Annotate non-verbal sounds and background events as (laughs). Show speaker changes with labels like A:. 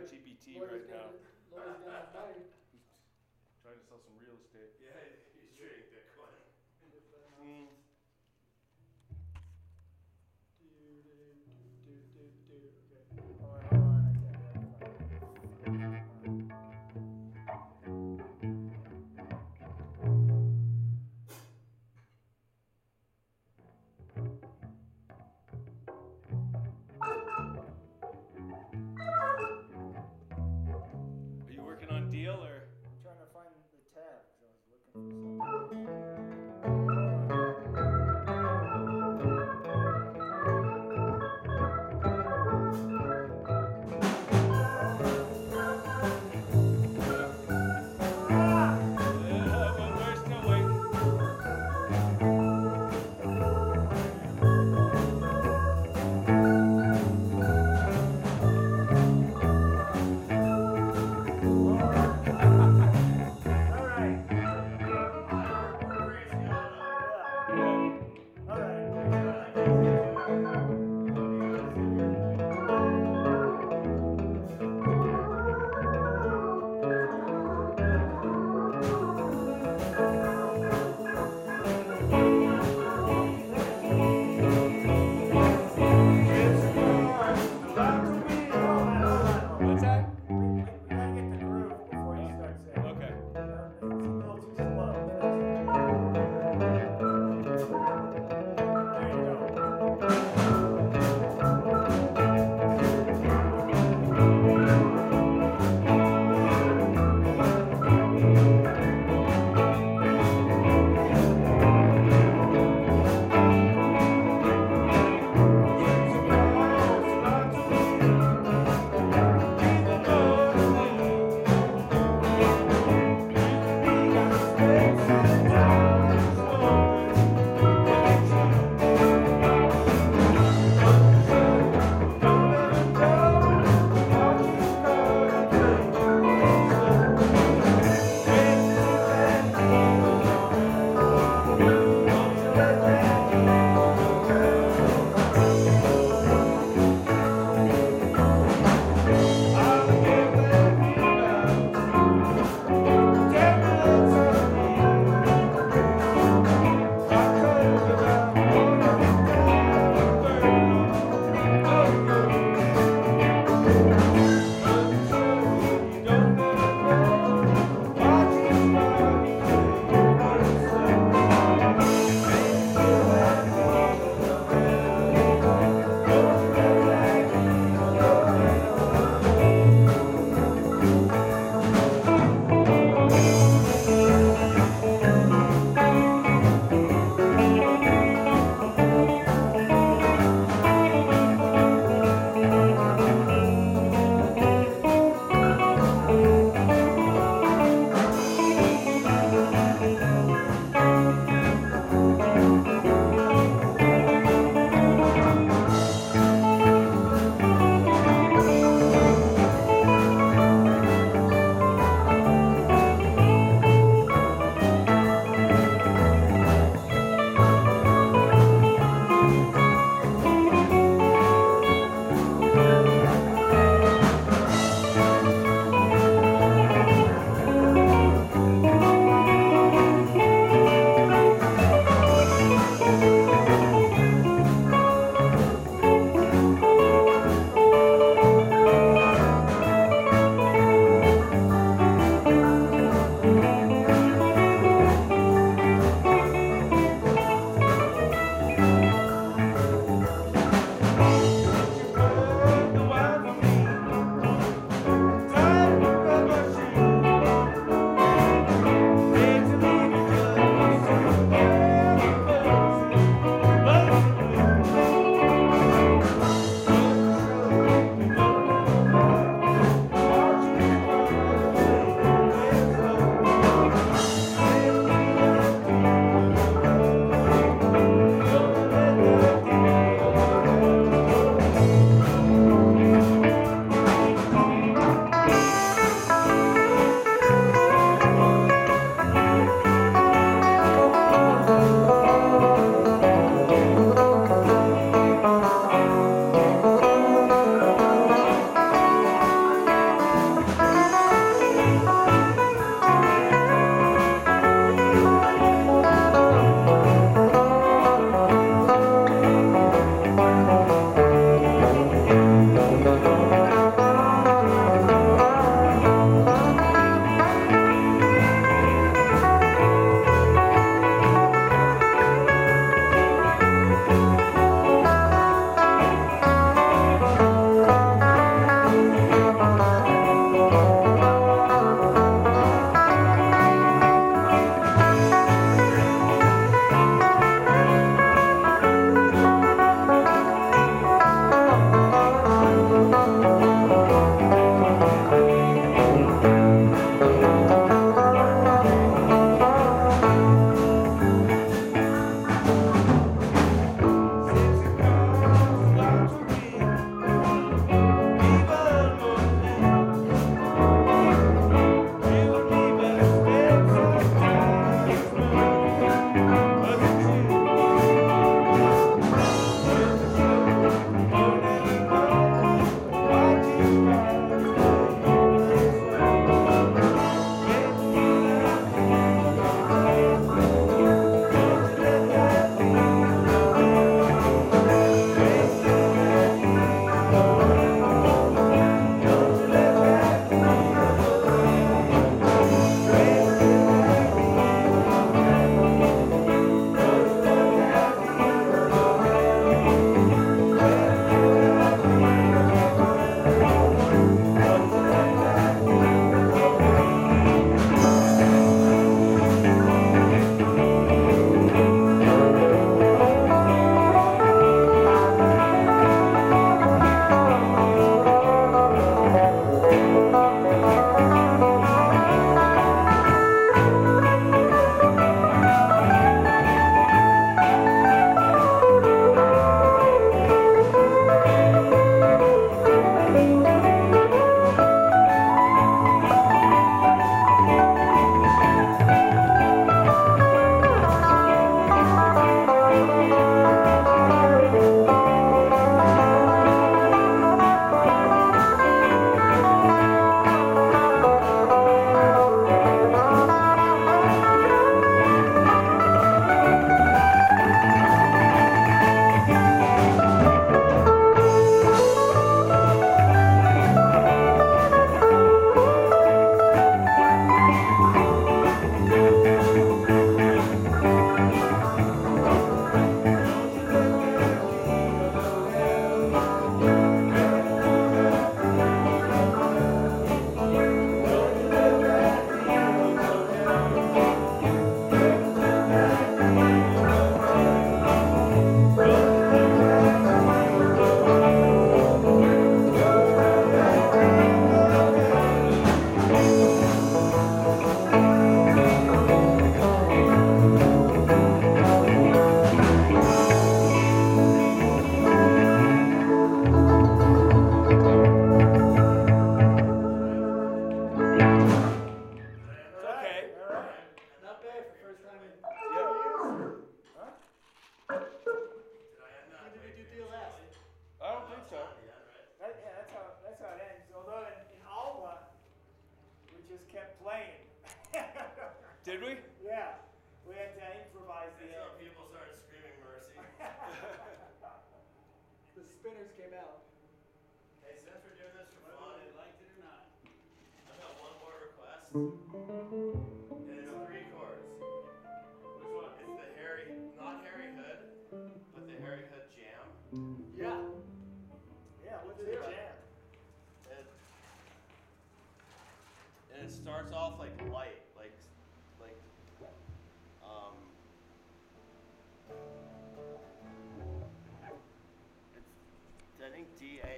A: chat GPT
B: Lori's
A: right now. (laughs) Trying to sell some real estate.
C: Yeah, he's trading Bitcoin.
A: Mm.
B: The spinners came out.
C: hey, since we're doing this for
D: Whether
C: fun,
D: they liked it or not.
C: I've got one more request. Hmm? And it's three chords.
A: Which one?
C: It's the Harry, not Harry Hood, but the Harry Hood Jam.
B: Yeah. Yeah, what's the jam?
C: It, and it starts off like light, think D A